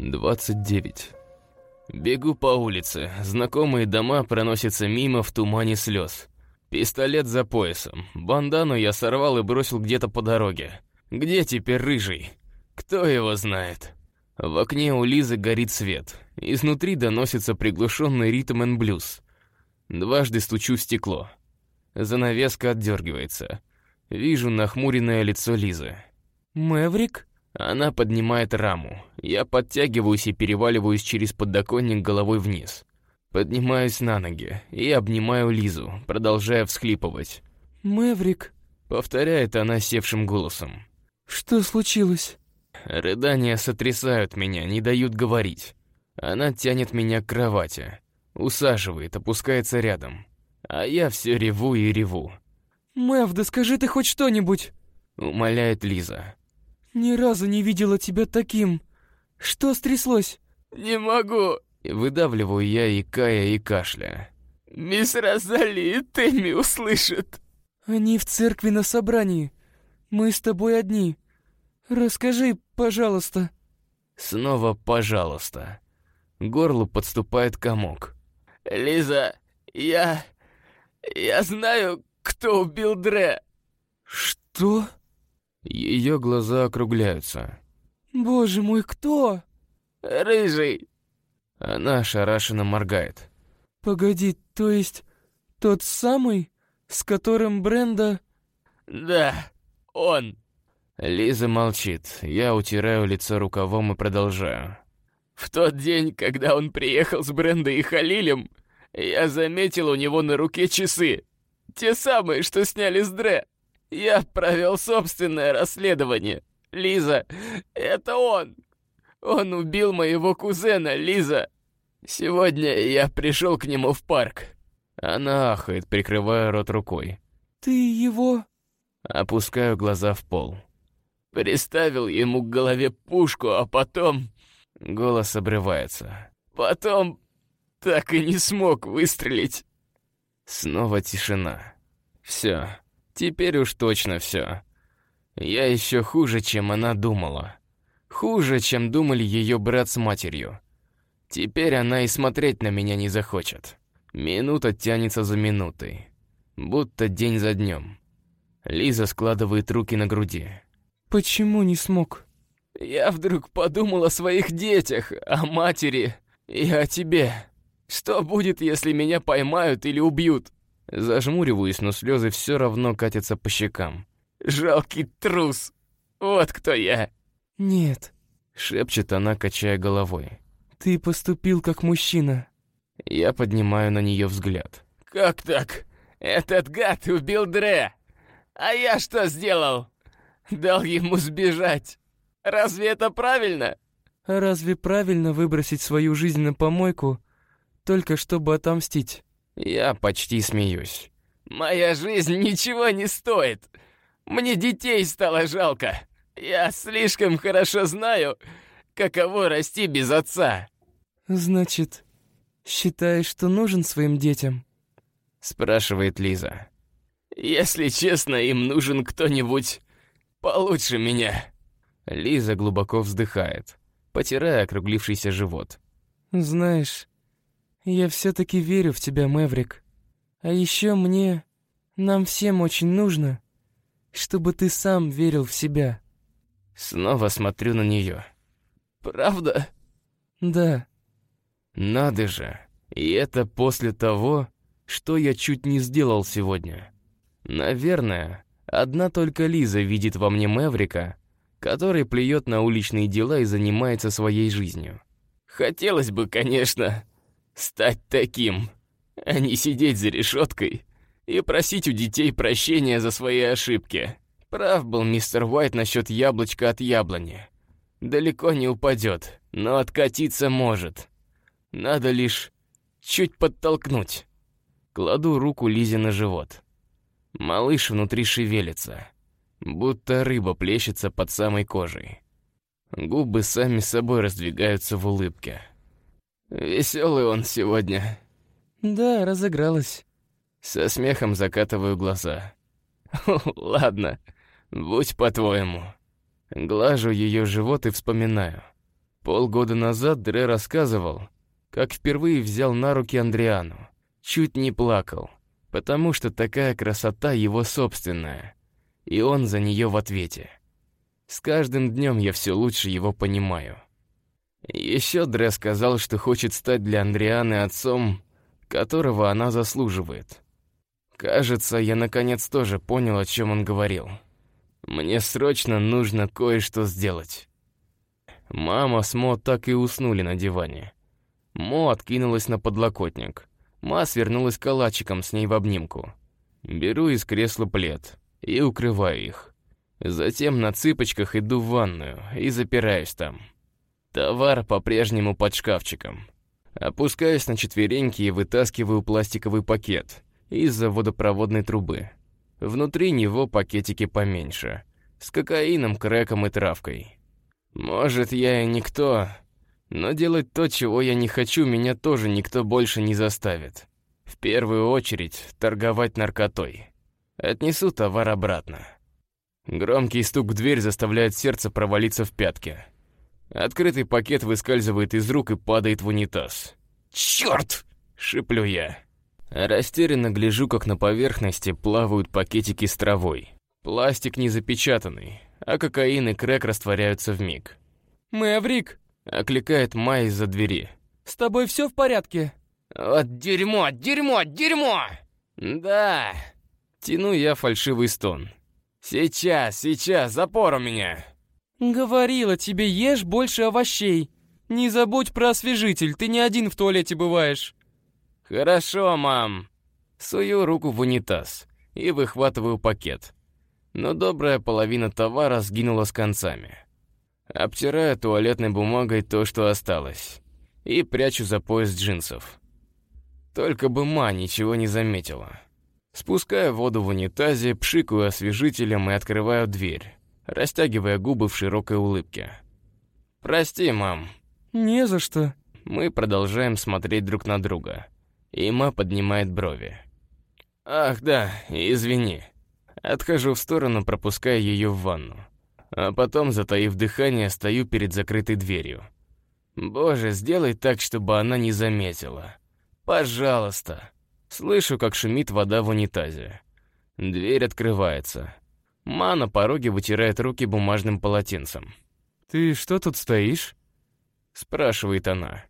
29. Бегу по улице, знакомые дома проносятся мимо в тумане слез. Пистолет за поясом, бандану я сорвал и бросил где-то по дороге. Где теперь рыжий? Кто его знает? В окне у Лизы горит свет. Изнутри доносится приглушенный ритм and блюз. Дважды стучу в стекло. Занавеска отдергивается. Вижу нахмуренное лицо Лизы. «Мэврик?» Она поднимает раму. Я подтягиваюсь и переваливаюсь через подоконник головой вниз. Поднимаюсь на ноги и обнимаю Лизу, продолжая всхлипывать. «Мэврик», — повторяет она севшим голосом. «Что случилось?» Рыдания сотрясают меня, не дают говорить. Она тянет меня к кровати, усаживает, опускается рядом. А я все реву и реву. «Мэв, да скажи ты хоть что-нибудь!» — умоляет Лиза. Ни разу не видела тебя таким. Что стряслось? Не могу. Выдавливаю я и кая, и кашля. Мисс Розали Тэмми услышит. Они в церкви на собрании. Мы с тобой одни. Расскажи, пожалуйста. Снова пожалуйста. Горлу подступает комок. Лиза, я... Я знаю, кто убил Дре. Что? Ее глаза округляются. «Боже мой, кто?» «Рыжий!» Она ошарашенно моргает. «Погоди, то есть тот самый, с которым Бренда...» «Да, он!» Лиза молчит. Я утираю лицо рукавом и продолжаю. «В тот день, когда он приехал с Брендой и Халилем, я заметил у него на руке часы. Те самые, что сняли с Дре. Я провел собственное расследование. Лиза, это он. Он убил моего кузена, Лиза. Сегодня я пришел к нему в парк. Она ахает, прикрывая рот рукой. Ты его... Опускаю глаза в пол. Приставил ему к голове пушку, а потом... Голос обрывается. Потом так и не смог выстрелить. Снова тишина. Все, Теперь уж точно все. Я еще хуже, чем она думала. Хуже, чем думали ее брат с матерью. Теперь она и смотреть на меня не захочет. Минута тянется за минутой. Будто день за днем. Лиза складывает руки на груди. «Почему не смог?» «Я вдруг подумал о своих детях, о матери и о тебе. Что будет, если меня поймают или убьют?» Зажмуриваюсь, но слезы все равно катятся по щекам. «Жалкий трус! Вот кто я!» «Нет», — шепчет она, качая головой. «Ты поступил как мужчина». Я поднимаю на нее взгляд. «Как так? Этот гад убил Дре! А я что сделал? Дал ему сбежать. Разве это правильно?» «А разве правильно выбросить свою жизнь на помойку, только чтобы отомстить?» Я почти смеюсь. «Моя жизнь ничего не стоит. Мне детей стало жалко. Я слишком хорошо знаю, каково расти без отца». «Значит, считаешь, что нужен своим детям?» Спрашивает Лиза. «Если честно, им нужен кто-нибудь получше меня». Лиза глубоко вздыхает, потирая округлившийся живот. «Знаешь, я все-таки верю в тебя, Мэврик. А еще мне, нам всем очень нужно, чтобы ты сам верил в себя. Снова смотрю на нее. Правда? Да. Надо же. И это после того, что я чуть не сделал сегодня. Наверное, одна только Лиза видит во мне Мэврика, который плюет на уличные дела и занимается своей жизнью. Хотелось бы, конечно, стать таким, а не сидеть за решеткой и просить у детей прощения за свои ошибки. Прав был мистер Уайт насчет яблочка от яблони. Далеко не упадет, но откатиться может. Надо лишь чуть подтолкнуть. Кладу руку Лизе на живот. Малыш внутри шевелится, будто рыба плещется под самой кожей. Губы сами собой раздвигаются в улыбке. Веселый он сегодня. Да, разыгралась. Со смехом закатываю глаза. Ладно, будь по-твоему. Глажу ее живот и вспоминаю. Полгода назад Дре рассказывал, как впервые взял на руки Андриану. Чуть не плакал, потому что такая красота его собственная, и он за нее в ответе. С каждым днем я все лучше его понимаю. Еще Дре сказал, что хочет стать для Андрианы отцом, которого она заслуживает. Кажется, я наконец тоже понял, о чем он говорил. Мне срочно нужно кое-что сделать. Мама с Мо так и уснули на диване. Мо откинулась на подлокотник. Ма свернулась калачиком с ней в обнимку. Беру из кресла плед и укрываю их. Затем на цыпочках иду в ванную и запираюсь там. Товар по-прежнему под шкафчиком. Опускаюсь на четвереньки и вытаскиваю пластиковый пакет из-за водопроводной трубы. Внутри него пакетики поменьше, с кокаином, крэком и травкой. Может, я и никто, но делать то, чего я не хочу, меня тоже никто больше не заставит. В первую очередь, торговать наркотой. Отнесу товар обратно. Громкий стук в дверь заставляет сердце провалиться в пятки. Открытый пакет выскальзывает из рук и падает в унитаз. «Чёрт!» — шиплю я. Растерянно гляжу, как на поверхности плавают пакетики с травой. Пластик не запечатанный, а кокаин и крэк растворяются в миг. «Мэврик!» — окликает Май из-за двери. «С тобой все в порядке?» «Вот дерьмо, дерьмо, дерьмо!» «Да!» Тяну я фальшивый стон. «Сейчас, сейчас, запор у меня!» «Говорила тебе, ешь больше овощей. Не забудь про освежитель, ты не один в туалете бываешь». «Хорошо, мам». Сую руку в унитаз и выхватываю пакет. Но добрая половина товара сгинула с концами. Обтираю туалетной бумагой то, что осталось, и прячу за пояс джинсов. Только бы ма ничего не заметила. Спускаю воду в унитазе, пшикаю освежителем и открываю дверь, растягивая губы в широкой улыбке. «Прости, мам». «Не за что». Мы продолжаем смотреть друг на друга. И ма поднимает брови. «Ах, да, извини». Отхожу в сторону, пропуская ее в ванну. А потом, затаив дыхание, стою перед закрытой дверью. «Боже, сделай так, чтобы она не заметила. Пожалуйста». Слышу, как шумит вода в унитазе. Дверь открывается. Ма на пороге вытирает руки бумажным полотенцем. «Ты что тут стоишь?» Спрашивает она.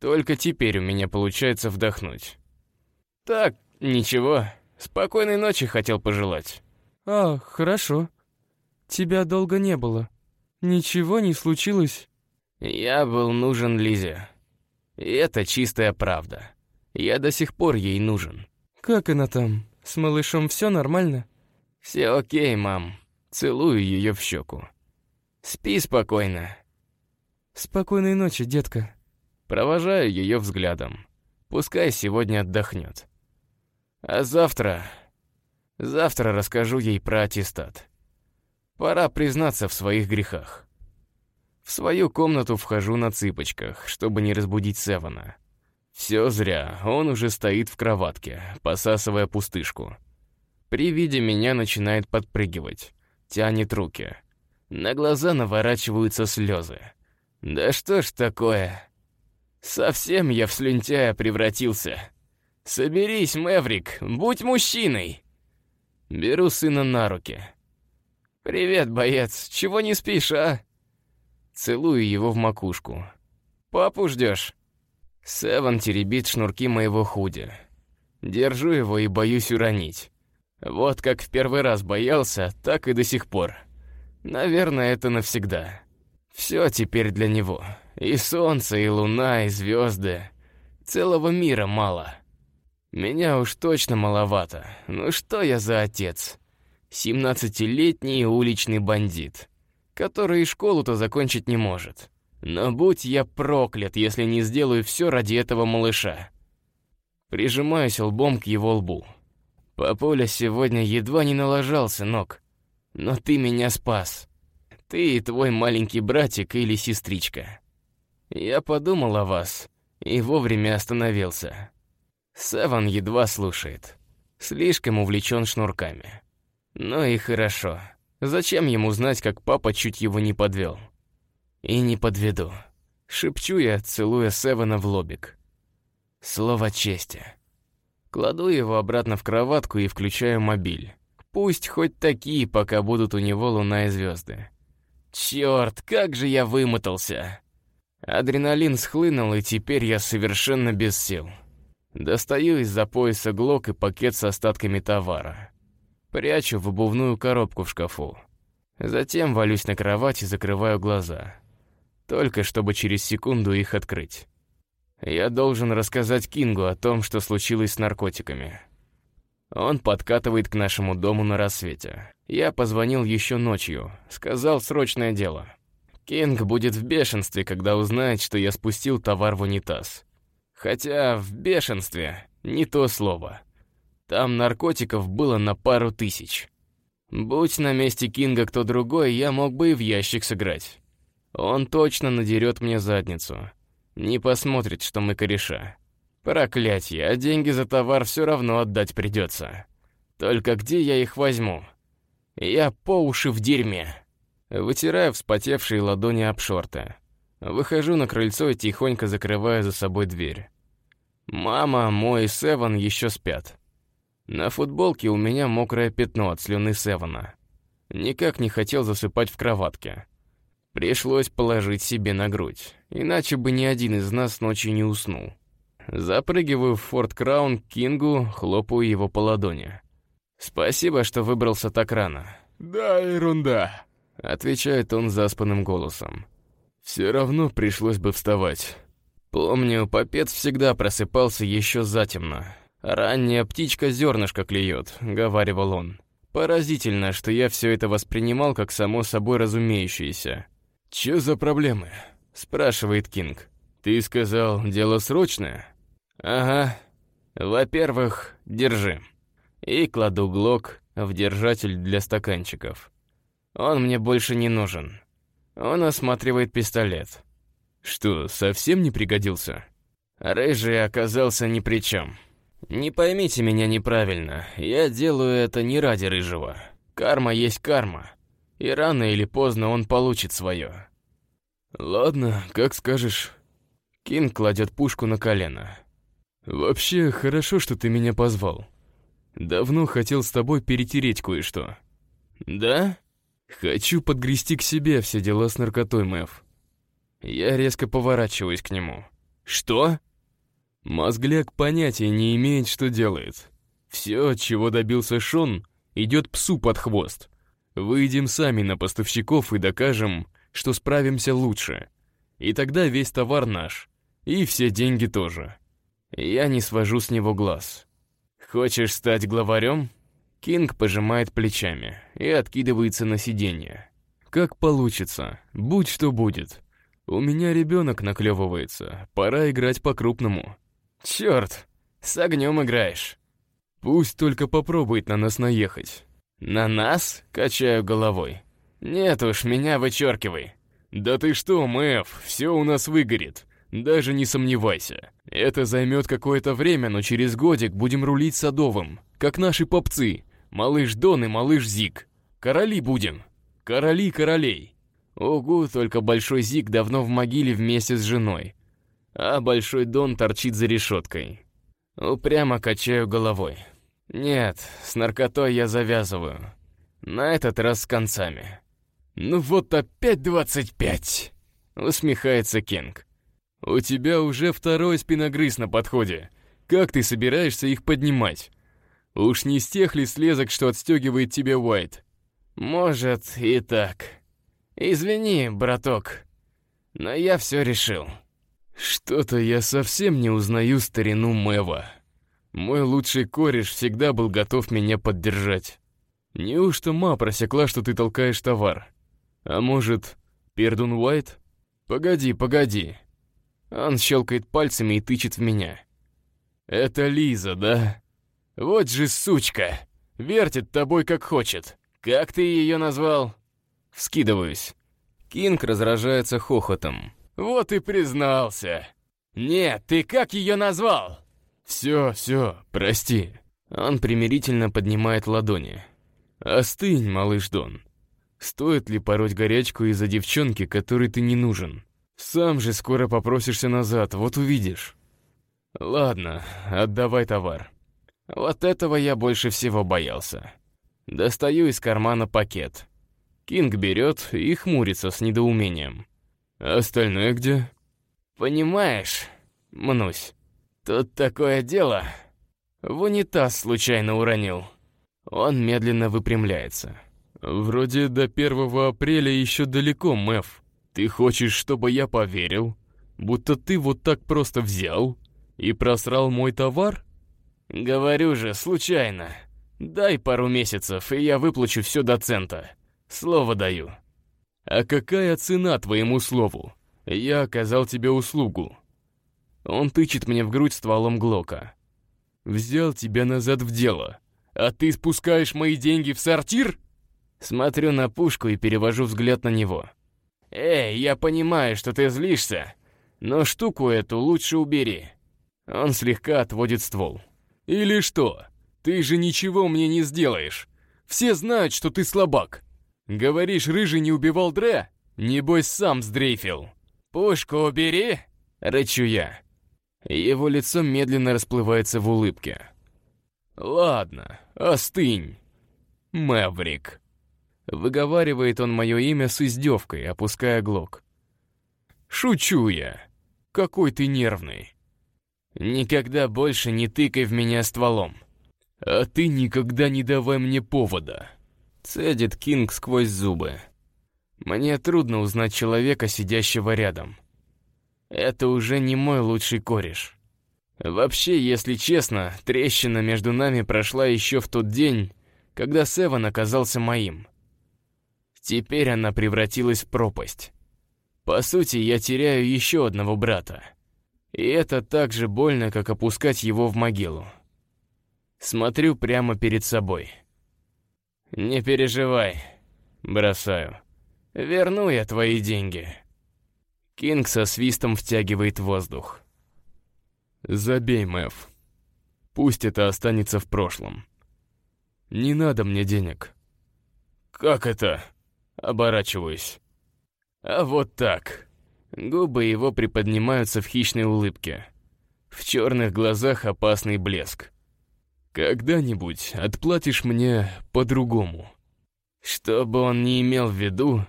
Только теперь у меня получается вдохнуть. «Так, ничего. Спокойной ночи хотел пожелать». «А, хорошо. Тебя долго не было. Ничего не случилось?» Я был нужен Лизе. И это чистая правда. Я до сих пор ей нужен. «Как она там? С малышом все нормально?» «Все окей, мам. Целую ее в щеку. Спи спокойно». «Спокойной ночи, детка». Провожаю ее взглядом. Пускай сегодня отдохнет. А завтра... Завтра расскажу ей про аттестат. Пора признаться в своих грехах. В свою комнату вхожу на цыпочках, чтобы не разбудить Севана. Все зря, он уже стоит в кроватке, посасывая пустышку. При виде меня начинает подпрыгивать, тянет руки. На глаза наворачиваются слезы. Да что ж такое? Совсем я в слюнтяя превратился. Соберись, Мэврик, будь мужчиной. Беру сына на руки. «Привет, боец, чего не спишь, а?» Целую его в макушку. «Папу ждешь?» Севен теребит шнурки моего худи. Держу его и боюсь уронить. Вот как в первый раз боялся, так и до сих пор. Наверное, это навсегда. Все теперь для него. И солнце, и луна, и звезды. Целого мира мало. Меня уж точно маловато. Ну что я за отец? Семнадцатилетний уличный бандит, который и школу-то закончить не может. Но будь я проклят, если не сделаю все ради этого малыша. Прижимаюсь лбом к его лбу. Папуля сегодня едва не налажал, сынок. Но ты меня спас. Ты и твой маленький братик или сестричка. Я подумал о вас и вовремя остановился. Саван едва слушает. Слишком увлечен шнурками. Ну и хорошо. Зачем ему знать, как папа чуть его не подвел? И не подведу. Шепчу я, целуя Севена в лобик. Слово чести. Кладу его обратно в кроватку и включаю мобиль. Пусть хоть такие, пока будут у него луна и звезды. Черт, как же я вымотался! Адреналин схлынул, и теперь я совершенно без сил. Достаю из-за пояса глок и пакет с остатками товара. Прячу в обувную коробку в шкафу. Затем валюсь на кровать и закрываю глаза. Только чтобы через секунду их открыть. Я должен рассказать Кингу о том, что случилось с наркотиками. Он подкатывает к нашему дому на рассвете. Я позвонил еще ночью, сказал срочное дело. Кинг будет в бешенстве, когда узнает, что я спустил товар в унитаз. Хотя в бешенстве не то слово. Там наркотиков было на пару тысяч. Будь на месте Кинга кто другой, я мог бы и в ящик сыграть. Он точно надерет мне задницу. Не посмотрит, что мы кореша. Проклятье, а деньги за товар все равно отдать придется. Только где я их возьму? Я по уши в дерьме. Вытираю вспотевшие ладони об шорты. Выхожу на крыльцо и тихонько закрываю за собой дверь. Мама, мой и Севен еще спят. На футболке у меня мокрое пятно от слюны Севена. Никак не хотел засыпать в кроватке. Пришлось положить себе на грудь, иначе бы ни один из нас ночью не уснул. Запрыгиваю в Форт Краун к Кингу, хлопаю его по ладони. «Спасибо, что выбрался так рано». «Да, ерунда», — отвечает он заспанным голосом. «Все равно пришлось бы вставать». Помню, попец всегда просыпался еще затемно. «Ранняя птичка зернышко клюет», — говаривал он. Поразительно, что я все это воспринимал как само собой разумеющееся. «Чё за проблемы?» — спрашивает Кинг. «Ты сказал, дело срочное?» «Ага. Во-первых, держи». И кладу глок в держатель для стаканчиков. Он мне больше не нужен. Он осматривает пистолет. Что, совсем не пригодился? Рыжий оказался ни при чем. Не поймите меня неправильно, я делаю это не ради Рыжего. Карма есть карма, и рано или поздно он получит свое. Ладно, как скажешь. Кинг кладет пушку на колено. Вообще, хорошо, что ты меня позвал. Давно хотел с тобой перетереть кое-что. Да? Хочу подгрести к себе все дела с наркотой, Мэв. Я резко поворачиваюсь к нему. Что? Мозгляк понятия не имеет, что делает. Все, чего добился Шон, идет псу под хвост. Выйдем сами на поставщиков и докажем, что справимся лучше. И тогда весь товар наш. И все деньги тоже. Я не свожу с него глаз. Хочешь стать главарем? Кинг пожимает плечами и откидывается на сиденье. Как получится, будь что будет. У меня ребенок наклевывается, пора играть по-крупному. Черт, с огнем играешь. Пусть только попробует на нас наехать. На нас? Качаю головой. Нет уж, меня вычеркивай. Да ты что, Мэв, все у нас выгорит. Даже не сомневайся. Это займет какое-то время, но через годик будем рулить садовым, как наши попцы. Малыш Дон и малыш Зик. Короли будем. Короли королей. Угу, только Большой Зик давно в могиле вместе с женой. А Большой Дон торчит за решеткой. Упрямо качаю головой. Нет, с наркотой я завязываю. На этот раз с концами. «Ну вот опять двадцать пять!» — усмехается Кинг. «У тебя уже второй спиногрыз на подходе. Как ты собираешься их поднимать? Уж не с тех ли слезок, что отстегивает тебе Уайт?» «Может, и так. Извини, браток, но я все решил». «Что-то я совсем не узнаю старину Мэва. Мой лучший кореш всегда был готов меня поддержать. Неужто ма просекла, что ты толкаешь товар? А может, Пердун Уайт? Погоди, погоди. Он щелкает пальцами и тычет в меня. Это Лиза, да? Вот же сучка! Вертит тобой как хочет. Как ты ее назвал? Вскидываюсь. Кинг разражается хохотом. Вот и признался. Нет, ты как ее назвал? Все, все, прости. Он примирительно поднимает ладони. Остынь, малыш Дон. Стоит ли пороть горячку из-за девчонки, которой ты не нужен? Сам же скоро попросишься назад, вот увидишь. Ладно, отдавай товар. Вот этого я больше всего боялся. Достаю из кармана пакет. Кинг берет и хмурится с недоумением. остальное где? Понимаешь, мнусь, тут такое дело. В унитаз случайно уронил. Он медленно выпрямляется. Вроде до 1 апреля еще далеко, Мэв. Ты хочешь, чтобы я поверил, будто ты вот так просто взял и просрал мой товар? Говорю же, случайно. Дай пару месяцев, и я выплачу все до цента. Слово даю. А какая цена твоему слову? Я оказал тебе услугу. Он тычет мне в грудь стволом Глока. Взял тебя назад в дело. А ты спускаешь мои деньги в сортир? Смотрю на пушку и перевожу взгляд на него. «Эй, я понимаю, что ты злишься, но штуку эту лучше убери». Он слегка отводит ствол. «Или что? Ты же ничего мне не сделаешь. Все знают, что ты слабак. Говоришь, Рыжий не убивал Дре? Небось, сам сдрейфил. Пушку убери!» — рычу я. Его лицо медленно расплывается в улыбке. «Ладно, остынь, Мэврик». Выговаривает он мое имя с издевкой, опуская глок. «Шучу я. Какой ты нервный. Никогда больше не тыкай в меня стволом. А ты никогда не давай мне повода». Цедит Кинг сквозь зубы. Мне трудно узнать человека, сидящего рядом. Это уже не мой лучший кореш. Вообще, если честно, трещина между нами прошла еще в тот день, когда Севан оказался моим. Теперь она превратилась в пропасть. По сути, я теряю еще одного брата. И это так же больно, как опускать его в могилу. Смотрю прямо перед собой. «Не переживай», — бросаю. «Верну я твои деньги». Кинг со свистом втягивает воздух. «Забей, Мэв. Пусть это останется в прошлом. Не надо мне денег». «Как это?» Оборачиваюсь. А вот так. Губы его приподнимаются в хищной улыбке. В черных глазах опасный блеск. Когда-нибудь отплатишь мне по-другому. Что бы он ни имел в виду,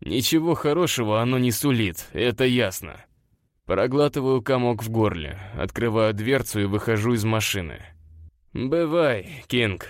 ничего хорошего оно не сулит, это ясно. Проглатываю комок в горле, открываю дверцу и выхожу из машины. «Бывай, Кинг».